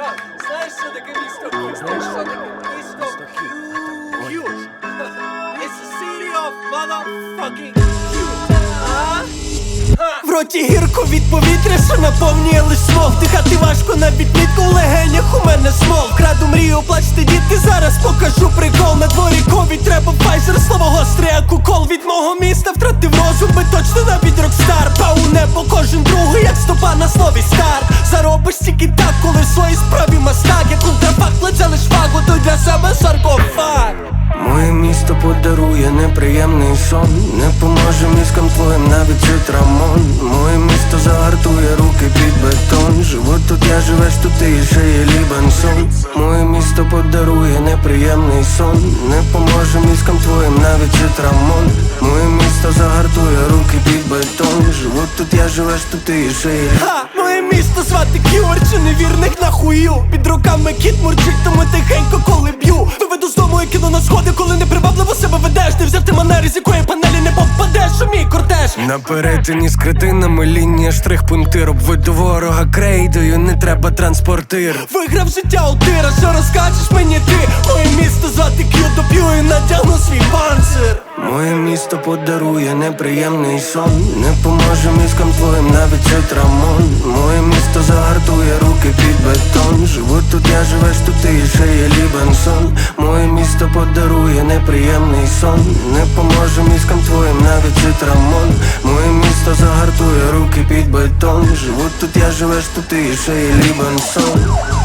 Брат, знаєш, що таке місто Київ? Знаєш, що таке місто? It's the city of motherfucking. А? В роті гірко від повітря, що наповнює лиш смог Дихати важко на відмітку, в легенях у мене смол Краду мрію, плачте дітки, зараз покажу прикол На дворі ковід, треба файзер, слово гостре, як укол Від мого міста втратив розум, би точно навіть рокстар Па у небо кожен другий, як стопа на слові стар Заробиш тільки так, коли в своїй справі мастак Як контрафакт, лице лиш той для себе саркофаг. Моє місто подарує неприємний сон. Не поможе мізкам твоїм навіть цитрамон Моє місто загартує руки під бетон. Живу тут, я живеш тут, ти ще є Лібенсон Моє місто подарує неприємний сон. Не поможе мізкам твоїм навіть цитрамон живеш тут, ти ще є Ха, моє місто звати Кіор, чи невірних на хую? Під руками кіт мурчить, тому тихенько коли б'ю. Виведу з дому і кину на сходи, коли непривабливо себе ведеш. Не взяв ти манери, з якої панелі не попадеш у мій кортеж. На перетині з кретинами лінія штрих-пунктир. Обведу ворога крейдою, не треба транспортир. Виграв життя у тира, що розкажеш місто подарує неприємний сон. Не поможе мізкам твоїм навіть цитрамон Моє місто загартує руки під бетон. Живу тут, я живеш тут, ти ще є Лібенсон. Моє місто подарує неприємний сон. Не поможе мізкам твоїм навіть цитрамон Моє місто загартує руки під бетон. Живу тут, я живеш тут, ти ще є Лібенсон